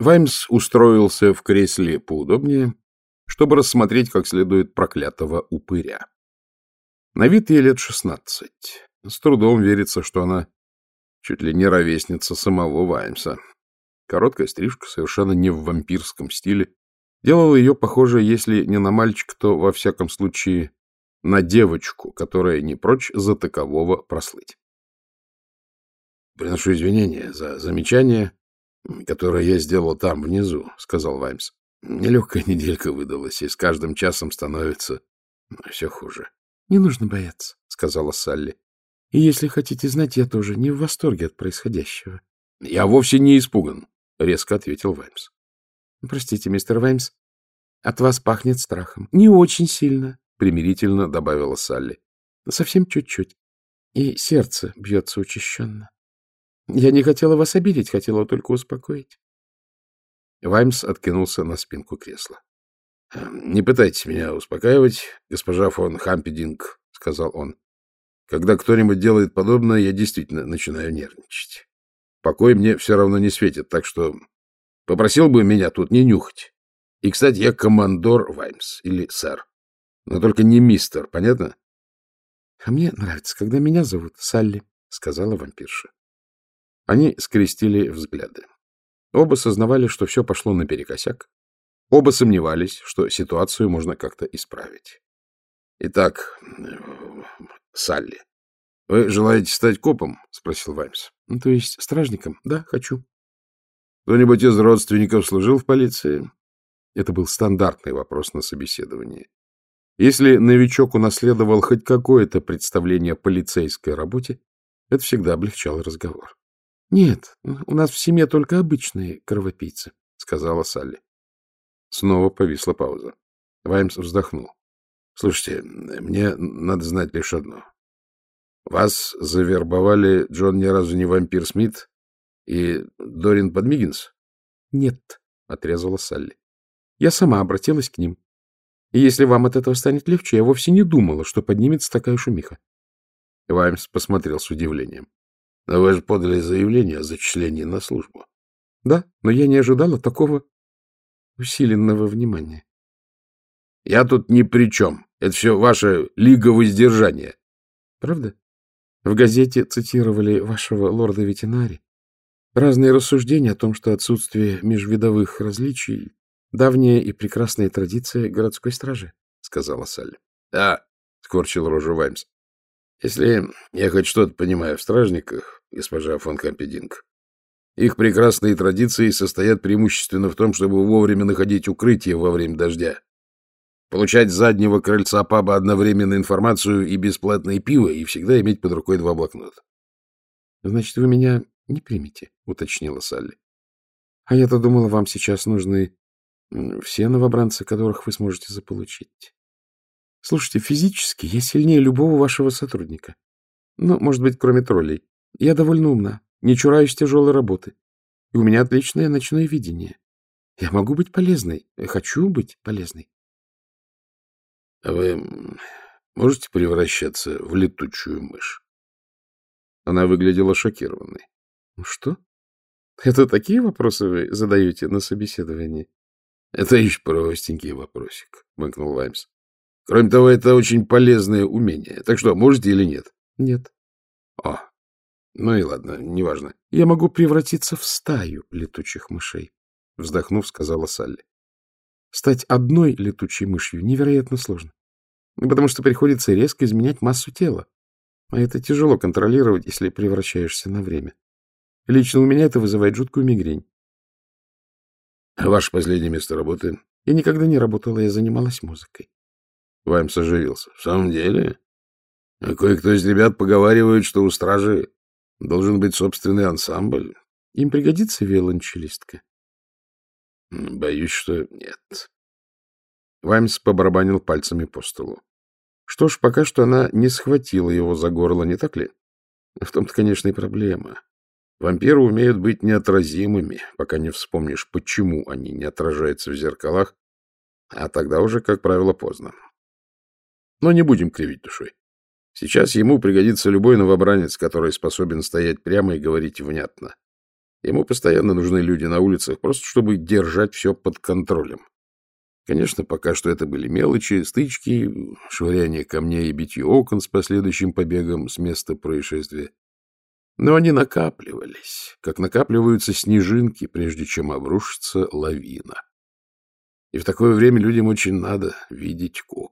Ваймс устроился в кресле поудобнее, чтобы рассмотреть как следует проклятого упыря. На вид ей лет шестнадцать. С трудом верится, что она чуть ли не ровесница самого Ваймса. Короткая стрижка, совершенно не в вампирском стиле, делала ее похожей, если не на мальчика, то, во всяком случае, на девочку, которая не прочь за такового прослыть. «Приношу извинения за замечание», которое я сделал там, внизу, — сказал Ваймс. Нелегкая неделька выдалась, и с каждым часом становится все хуже. — Не нужно бояться, — сказала Салли. — И если хотите знать, я тоже не в восторге от происходящего. — Я вовсе не испуган, — резко ответил Ваймс. — Простите, мистер Ваймс, от вас пахнет страхом. — Не очень сильно, — примирительно добавила Салли. — Совсем чуть-чуть. И сердце бьется учащенно. Я не хотела вас обидеть, хотела только успокоить. Ваймс откинулся на спинку кресла. «Эм, — Не пытайтесь меня успокаивать, госпожа фон Хампединг, — сказал он. — Когда кто-нибудь делает подобное, я действительно начинаю нервничать. Покой мне все равно не светит, так что попросил бы меня тут не нюхать. И, кстати, я командор Ваймс, или сэр. Но только не мистер, понятно? — А мне нравится, когда меня зовут Салли, — сказала вампирша. Они скрестили взгляды. Оба сознавали, что все пошло наперекосяк. Оба сомневались, что ситуацию можно как-то исправить. Итак, Салли, вы желаете стать копом? — спросил Ваймс. «Ну, — То есть стражником? Да, хочу. Кто-нибудь из родственников служил в полиции? Это был стандартный вопрос на собеседовании. Если новичок унаследовал хоть какое-то представление о полицейской работе, это всегда облегчало разговор. — Нет, у нас в семье только обычные кровопийцы, — сказала Салли. Снова повисла пауза. Ваймс вздохнул. — Слушайте, мне надо знать лишь одно. Вас завербовали Джон ни разу не вампир Смит и Дорин Подмигинс? — Нет, — отрезала Салли. — Я сама обратилась к ним. И если вам от этого станет легче, я вовсе не думала, что поднимется такая шумиха. Ваймс посмотрел с удивлением. Но вы же подали заявление о зачислении на службу. Да, но я не ожидала такого усиленного внимания. Я тут ни при чем. Это все ваше лига воздержания. Правда? В газете цитировали вашего лорда ветеринари. Разные рассуждения о том, что отсутствие межвидовых различий — давняя и прекрасная традиция городской стражи, — сказала Салли. — Да, — скорчил рожу Ваймс. Если я хоть что-то понимаю в стражниках, госпожа фон Кампединг, их прекрасные традиции состоят преимущественно в том, чтобы вовремя находить укрытие во время дождя, получать с заднего крыльца паба одновременно информацию и бесплатное пиво, и всегда иметь под рукой два блокнота. — Значит, вы меня не примете, — уточнила Салли. — А я-то думала, вам сейчас нужны все новобранцы, которых вы сможете заполучить. Слушайте, физически я сильнее любого вашего сотрудника. Ну, может быть, кроме троллей. Я довольно умна, не чураюсь тяжелой работы. И у меня отличное ночное видение. Я могу быть полезной. я Хочу быть полезной. А — Вы можете превращаться в летучую мышь? Она выглядела шокированной. — Что? Это такие вопросы вы задаете на собеседовании? — Это еще простенький вопросик, — мыкнул Лаймс. Кроме того, это очень полезное умение. Так что, можете или нет? Нет. О, ну и ладно, неважно. Я могу превратиться в стаю летучих мышей, вздохнув, сказала Салли. Стать одной летучей мышью невероятно сложно, потому что приходится резко изменять массу тела. А это тяжело контролировать, если превращаешься на время. Лично у меня это вызывает жуткую мигрень. — Ваше последнее место работы? — Я никогда не работала, я занималась музыкой. Ваймс оживился. «В самом деле? А кое-кто из ребят поговаривает, что у стражи должен быть собственный ансамбль. Им пригодится виолончелистка?» «Боюсь, что нет». Ваймс побарабанил пальцами по столу. Что ж, пока что она не схватила его за горло, не так ли? В том-то, конечно, и проблема. Вампиры умеют быть неотразимыми, пока не вспомнишь, почему они не отражаются в зеркалах, а тогда уже, как правило, поздно. Но не будем кривить душой. Сейчас ему пригодится любой новобранец, который способен стоять прямо и говорить внятно. Ему постоянно нужны люди на улицах, просто чтобы держать все под контролем. Конечно, пока что это были мелочи, стычки, швыряние камней и битье окон с последующим побегом с места происшествия. Но они накапливались, как накапливаются снежинки, прежде чем обрушится лавина. И в такое время людям очень надо видеть кокон.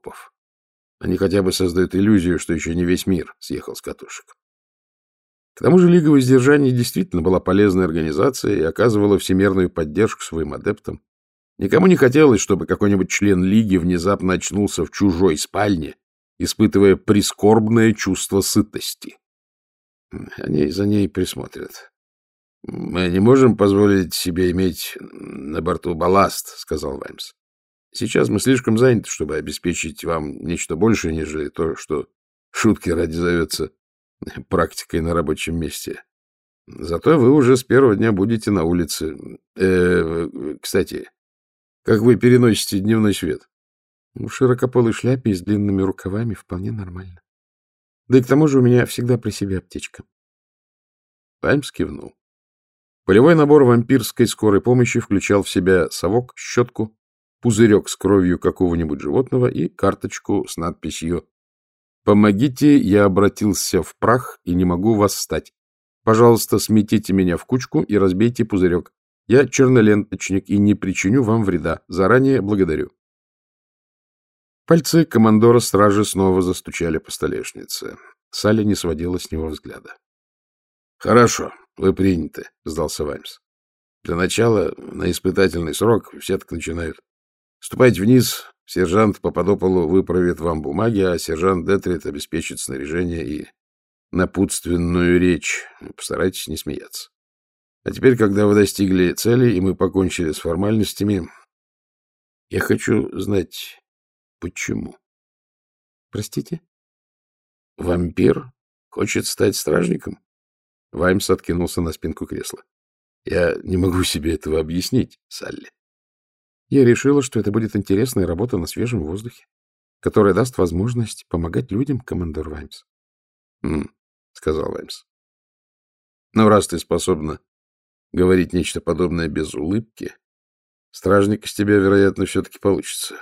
Они хотя бы создают иллюзию, что еще не весь мир съехал с катушек. К тому же Лига воздержания действительно была полезной организацией и оказывала всемирную поддержку своим адептам. Никому не хотелось, чтобы какой-нибудь член Лиги внезапно очнулся в чужой спальне, испытывая прискорбное чувство сытости. Они за ней присмотрят. — Мы не можем позволить себе иметь на борту балласт, — сказал Ваймс. Сейчас мы слишком заняты, чтобы обеспечить вам нечто большее, нежели то, что шутки ради зовется практикой на рабочем месте. Зато вы уже с первого дня будете на улице. Э, кстати, как вы переносите дневной свет? В широкополой шляпе и с длинными рукавами вполне нормально. Да и к тому же у меня всегда при себе аптечка. Паймс кивнул. Полевой набор вампирской скорой помощи включал в себя совок, щетку, пузырек с кровью какого-нибудь животного и карточку с надписью «Помогите, я обратился в прах и не могу восстать. Пожалуйста, сметите меня в кучку и разбейте пузырек. Я черноленточник и не причиню вам вреда. Заранее благодарю». Пальцы командора стражи снова застучали по столешнице. Салли не сводила с него взгляда. — Хорошо, вы приняты, — сдался Ваймс. Для начала на испытательный срок все так начинают. Ступайте вниз, сержант Попадополу выправит вам бумаги, а сержант Детрит обеспечит снаряжение и напутственную речь. Постарайтесь не смеяться. А теперь, когда вы достигли цели, и мы покончили с формальностями, я хочу знать, почему. Простите? Вампир хочет стать стражником? Ваймс откинулся на спинку кресла. Я не могу себе этого объяснить, Салли. Я решила, что это будет интересная работа на свежем воздухе, которая даст возможность помогать людям, командор Ваймс. — сказал Ваймс. — Ну, раз ты способна говорить нечто подобное без улыбки, стражник из тебя, вероятно, все-таки получится.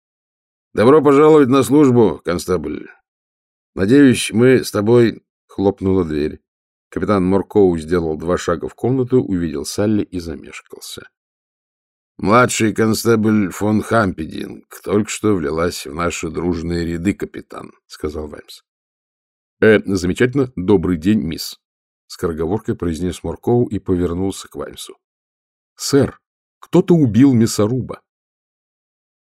— Добро пожаловать на службу, констабль. Надеюсь, мы с тобой... — хлопнула дверь. Капитан Моркоу сделал два шага в комнату, увидел Салли и замешкался. Младший констебль фон Хампединг только что влилась в наши дружные ряды, капитан, — сказал Ваймс. «Э, — замечательно. Добрый день, мисс. Скороговоркой произнес Моркоу и повернулся к Ваймсу. — Сэр, кто-то убил мясоруба.